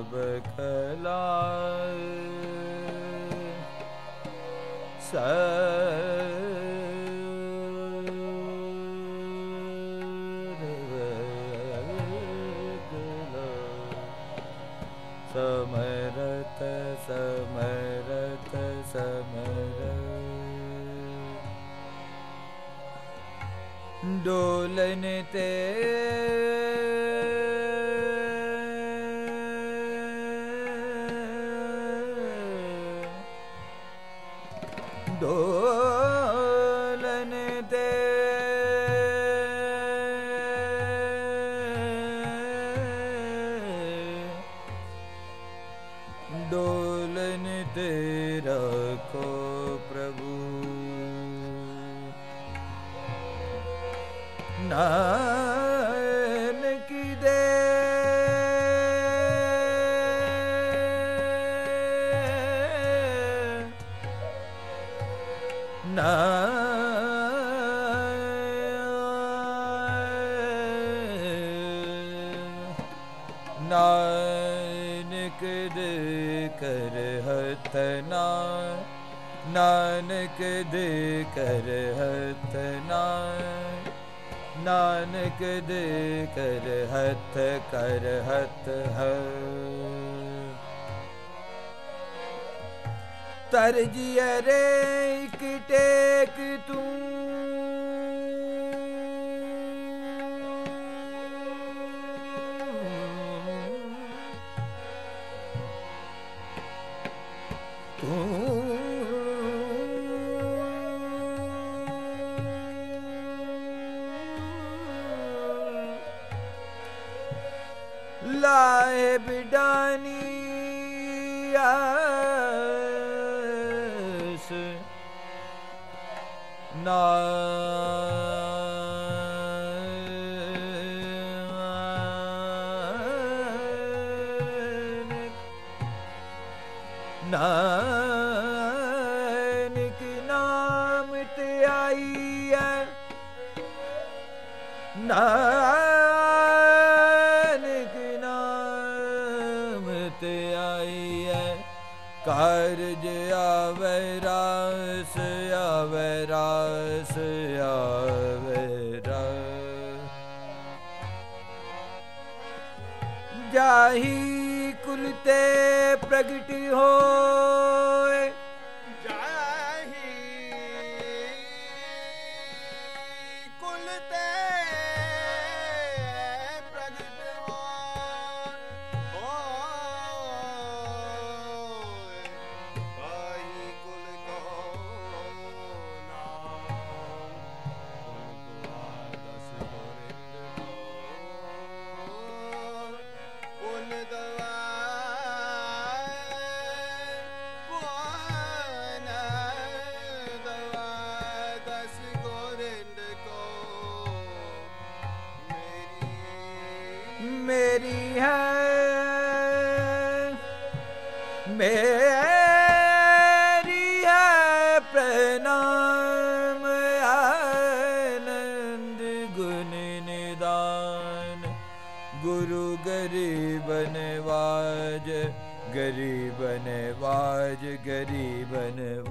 शुभकला स समरत समरत समर डोलनि ते ਡੋਲਨ ਤੇ। ਡੋਲਨ ਤੇ ਰੱਖੋ ਪ੍ਰਭੂ। ਨਾ ਨਾਨਕ ਦੇ ਕਰ ਹੱਥ ਨਾ ਨਾਨਕ ਦੇ ਕਰ ਹੱਥ ਨਾ ਨਾਨਕ ਦੇ ਕਰ ਹੱਥ ਕਰ ਹੱਥ ਹੈ ਤਰਜੀਏ ਰੇ ਇਕ ਟੇਕ ਤੂੰ। ਲਾਏ ਬਿਡਾਨੀ ਆਸ ਨਾ ਨਾਨਕ ਨਾਮ ਤੇ ਆਈ ਹੈ ਨਾ ਕਾਰਜ ਆਵੇ ਰਾਸ ਆਵੇ ਰਾਸ ਆਵੇ ਰਾਸ। ਜਾਹੀ ਕੁਲ ਤੇ ਪ੍ਰਗਟ ਹੋਏ ਮੇਰੀ ਹੈ ਮੇਰੀ ਹੈ ਪ੍ਰਣਾਮ, ਆਨੰਦ ਗੁਣ ਨਿਦਾਨ। ਗੁਰੂ ਗਰੀਬਨ ਵਾਜ ਗਰੀਬਨ ਵਾਜ ਗਰੀਬਨ ਨਵਾਜ।